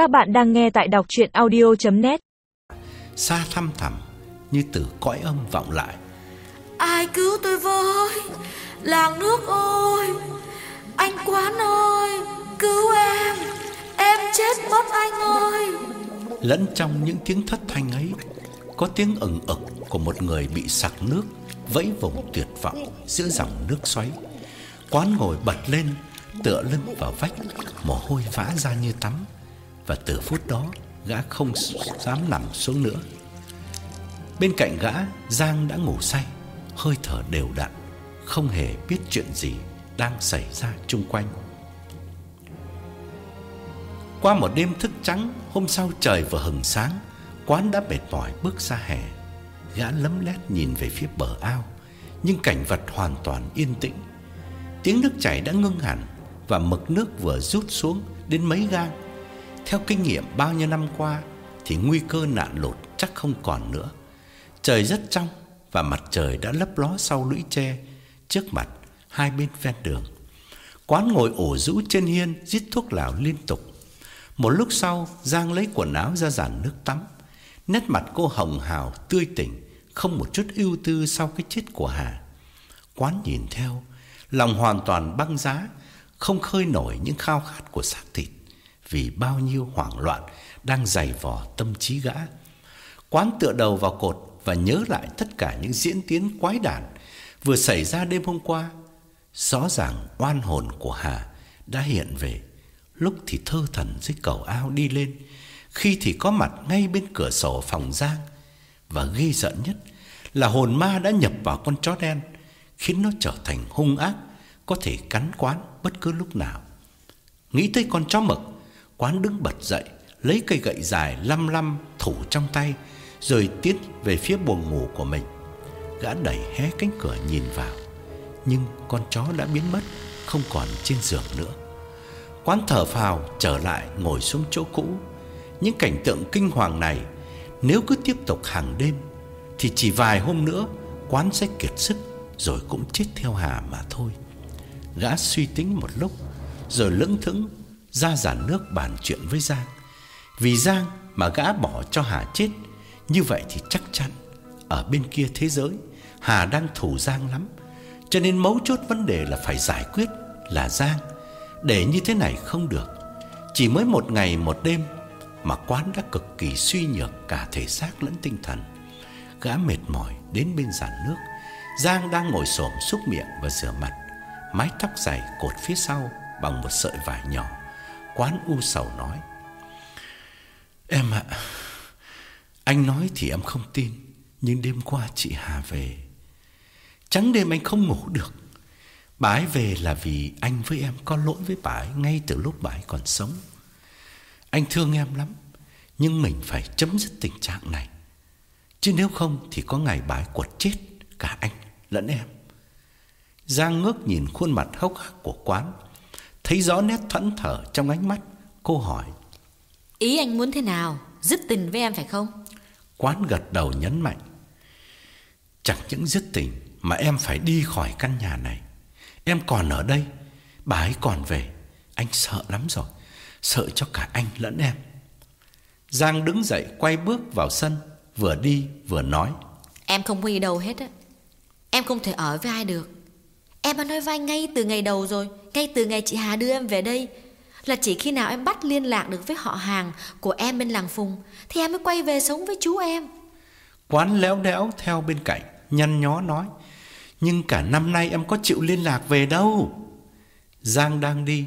Các bạn đang nghe tại đọc chuyện audio.net Xa thăm thẳm như từ cõi âm vọng lại. Ai cứu tôi với Làng nước ơi Anh quán ơi Cứu em Em chết mất anh ơi. Lẫn trong những tiếng thất thanh ấy Có tiếng ừng ực của một người bị sặc nước Vẫy vùng tuyệt vọng giữa dòng nước xoáy. Quán ngồi bật lên Tựa lưng vào vách Mồ hôi vã ra như tắm và từ phút đó, Gã không dám nằm xuống nữa. Bên cạnh gã, Giang đã ngủ say, Hơi thở đều đặn, Không hề biết chuyện gì Đang xảy ra chung quanh. Qua một đêm thức trắng, Hôm sau trời vừa hừng sáng, Quán đã mệt mỏi bước ra hè. Gã lấm lét nhìn về phía bờ ao, Nhưng cảnh vật hoàn toàn yên tĩnh. Tiếng nước chảy đã ngưng hẳn Và mực nước vừa rút xuống đến mấy gang. Theo kinh nghiệm bao nhiêu năm qua, Thì nguy cơ nạn lụt chắc không còn nữa. Trời rất trong Và mặt trời đã lấp ló sau lũy tre Trước mặt hai bên ven đường. Quán ngồi ổ rũ trên hiên Rít thuốc lào liên tục. Một lúc sau, Giang lấy quần áo ra giàn nước tắm. Nét mặt cô hồng hào, tươi tỉnh, Không một chút ưu tư sau cái chết của Hà. Quán nhìn theo, Lòng hoàn toàn băng giá, Không khơi nổi những khao khát của xác thịt. Vì bao nhiêu hoảng loạn Đang dày vò tâm trí gã. Quán tựa đầu vào cột Và nhớ lại tất cả những diễn tiến quái đản Vừa xảy ra đêm hôm qua, Rõ ràng oan hồn của Hà Đã hiện về. Lúc thì thơ thần dưới cầu ao đi lên, Khi thì có mặt ngay bên cửa sổ phòng Giang. Và ghê giận nhất Là hồn ma đã nhập vào con chó đen, Khiến nó trở thành hung ác, Có thể cắn quán bất cứ lúc nào. Nghĩ tới con chó mực Quán đứng bật dậy, Lấy cây gậy dài lăm lăm thủ trong tay, Rồi tiến về phía buồng ngủ của mình. Gã đẩy hé cánh cửa nhìn vào, Nhưng con chó đã biến mất, Không còn trên giường nữa. Quán thở phào trở lại ngồi xuống chỗ cũ. Những cảnh tượng kinh hoàng này, Nếu cứ tiếp tục hàng đêm, Thì chỉ vài hôm nữa, Quán sẽ kiệt sức Rồi cũng chết theo Hà mà thôi. Gã suy tính một lúc, Rồi lững thững ra giản nước bàn chuyện với Giang. Vì Giang mà gã bỏ cho Hà chết, Như vậy thì chắc chắn Ở bên kia thế giới, Hà đang thủ Giang lắm. Cho nên mấu chốt vấn đề là phải giải quyết Là Giang. Để như thế này không được. Chỉ mới một ngày một đêm Mà quán đã cực kỳ suy nhược Cả thể xác lẫn tinh thần. Gã mệt mỏi đến bên giàn nước. Giang đang ngồi xổm xúc miệng và rửa mặt, Mái tóc dài cột phía sau Bằng một sợi vải nhỏ. Quán u sầu nói. Em ạ, Anh nói thì em không tin, Nhưng đêm qua chị Hà về. Trắng đêm anh không ngủ được. Bà ấy về là vì anh với em có lỗi với bà ấy Ngay từ lúc bà ấy còn sống. Anh thương em lắm, Nhưng mình phải chấm dứt tình trạng này. Chứ nếu không thì có ngày bà ấy quật chết, Cả anh lẫn em. Giang ngước nhìn khuôn mặt hốc hác của quán Thấy rõ nét thẫn thờ trong ánh mắt Cô hỏi. Ý anh muốn thế nào? Dứt tình với em phải không? Quán gật đầu nhấn mạnh. Chẳng những dứt tình Mà em phải đi khỏi căn nhà này. Em còn ở đây Bà ấy còn về. Anh sợ lắm rồi Sợ cho cả anh lẫn em. Giang đứng dậy quay bước vào sân Vừa đi vừa nói. Em không đi đâu hết á. Em không thể ở với ai được Em đã nói anh ngay từ ngày đầu rồi Ngay từ ngày chị Hà đưa em về đây. Là chỉ khi nào em bắt liên lạc được với họ hàng Của em bên làng Phùng Thì em mới quay về sống với chú em. Quán léo đẽo theo bên cạnh Nhăn nhó nói Nhưng cả năm nay em có chịu liên lạc về đâu? Giang đang đi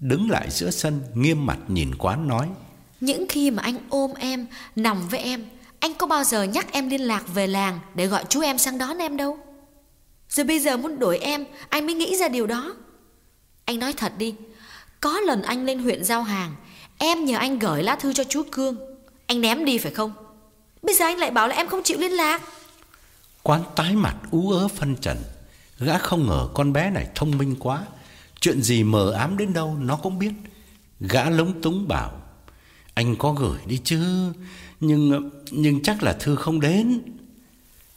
Đứng lại giữa sân Nghiêm mặt nhìn quán nói Những khi mà anh ôm em Nằm với em Anh có bao giờ nhắc em liên lạc về làng Để gọi chú em sang đón em đâu rồi bây giờ muốn đuổi em, Anh mới nghĩ ra điều đó. Anh nói thật đi, Có lần anh lên huyện giao hàng, Em nhờ anh gửi lá thư cho chú Cương. Anh ném đi phải không? Bây giờ anh lại bảo là em không chịu liên lạc. Quán tái mặt ú ớ phân trần, Gã không ngờ con bé này thông minh quá. Chuyện gì mờ ám đến đâu nó cũng biết. Gã lúng túng bảo, Anh có gửi đi chứ, Nhưng nhưng chắc là thư không đến.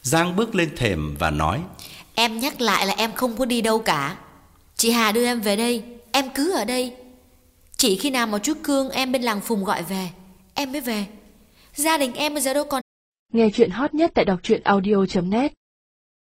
Giang bước lên thềm và nói Em nhắc lại là em không có đi đâu cả. Chị Hà đưa em về đây Em cứ ở đây. Chỉ khi nào mà chú Cương em bên làng Phùng gọi về, em mới về. Gia đình em bây giờ đâu còn Nghe chuyện hot nhất tại đọc truyện audio.net